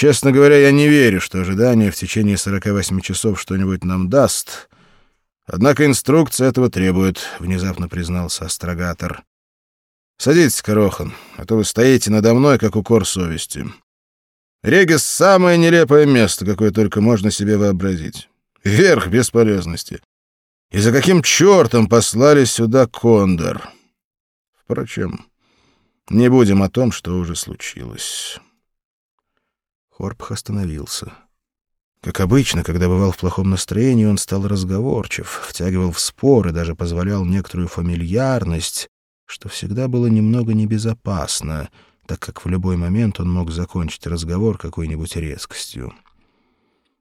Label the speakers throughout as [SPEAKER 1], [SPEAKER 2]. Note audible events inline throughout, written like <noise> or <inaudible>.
[SPEAKER 1] Честно говоря, я не верю, что ожидание в течение 48 часов что-нибудь нам даст. Однако инструкция этого требует, — внезапно признался астрогатор. Садитесь, Корохан, а то вы стоите надо мной, как укор совести. Регис — самое нелепое место, какое только можно себе вообразить. Верх бесполезности. И за каким чертом послали сюда Кондор? Впрочем, не будем о том, что уже случилось.
[SPEAKER 2] Хорпх остановился. Как обычно, когда бывал в плохом настроении, он стал разговорчив, втягивал в споры, даже позволял некоторую фамильярность, что всегда было немного небезопасно, так как в любой момент он мог закончить разговор какой-нибудь резкостью.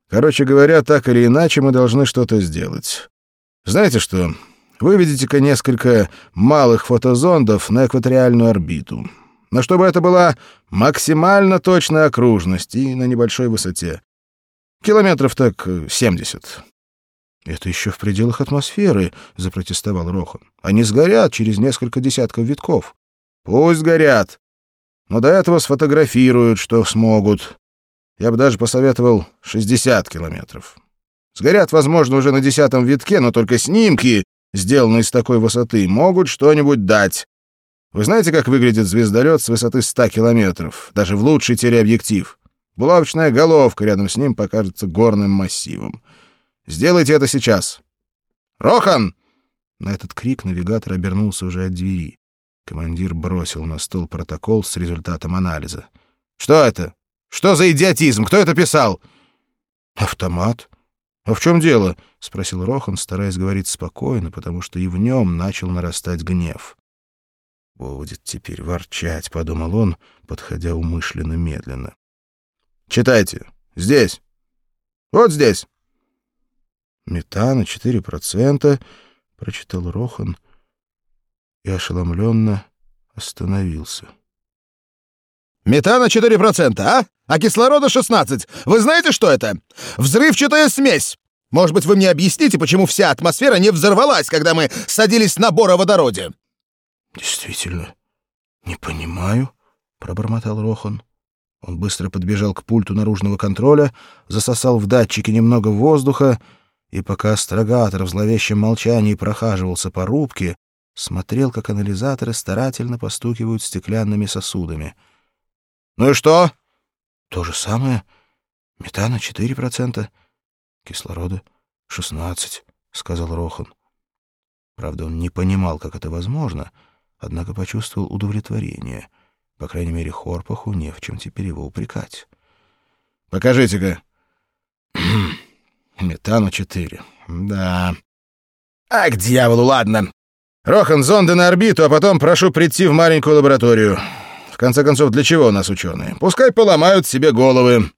[SPEAKER 1] Короче говоря, так или иначе мы должны что-то сделать. Знаете что? Выведите-ка несколько малых фотозондов на экваториальную орбиту но чтобы это была максимально точная окружность и на небольшой высоте. Километров так 70.
[SPEAKER 2] «Это еще в пределах атмосферы», — запротестовал Рохан. «Они сгорят через несколько десятков витков».
[SPEAKER 1] «Пусть горят. Но до этого сфотографируют, что смогут. Я бы даже посоветовал 60 километров. Сгорят, возможно, уже на десятом витке, но только снимки, сделанные с такой высоты, могут что-нибудь дать. Вы знаете, как выглядит звездолет с высоты 100 километров, даже в лучший телеобъектив? Булавочная головка рядом с ним покажется горным массивом. Сделайте это сейчас. Рохан!
[SPEAKER 2] На этот крик навигатор обернулся уже от двери. Командир бросил на стол протокол с результатом анализа.
[SPEAKER 1] Что это? Что за идиотизм? Кто это писал?
[SPEAKER 2] Автомат. А в чем дело? спросил Рохан, стараясь говорить спокойно, потому что и в нем начал нарастать гнев. «Будет теперь ворчать», — подумал он, подходя умышленно медленно.
[SPEAKER 1] «Читайте. Здесь. Вот здесь».
[SPEAKER 2] «Метана 4%, — прочитал Рохан и ошеломленно остановился.
[SPEAKER 1] «Метана 4%, а? А кислорода 16. Вы знаете, что это? Взрывчатая смесь. Может быть, вы мне объясните, почему вся атмосфера не взорвалась, когда мы садились на бороводороде?»
[SPEAKER 2] Действительно, не понимаю, пробормотал Рохан. Он быстро подбежал к пульту наружного контроля, засосал в датчике немного воздуха и, пока астрогатор в зловещем молчании прохаживался по рубке, смотрел, как анализаторы старательно постукивают стеклянными сосудами.
[SPEAKER 1] «Ну и что?»
[SPEAKER 2] «То же самое. Метана — 4%, кислорода — 16%, — сказал Рохан. Правда, он не понимал, как это возможно — однако почувствовал удовлетворение. По крайней мере, Хорпаху не в чем теперь его упрекать.
[SPEAKER 1] «Покажите-ка». <clears throat> «Метану четыре. Да. А к дьяволу, ладно. Рохан, зонды на орбиту, а потом прошу прийти в маленькую лабораторию. В конце концов, для чего у нас ученые? Пускай поломают себе головы».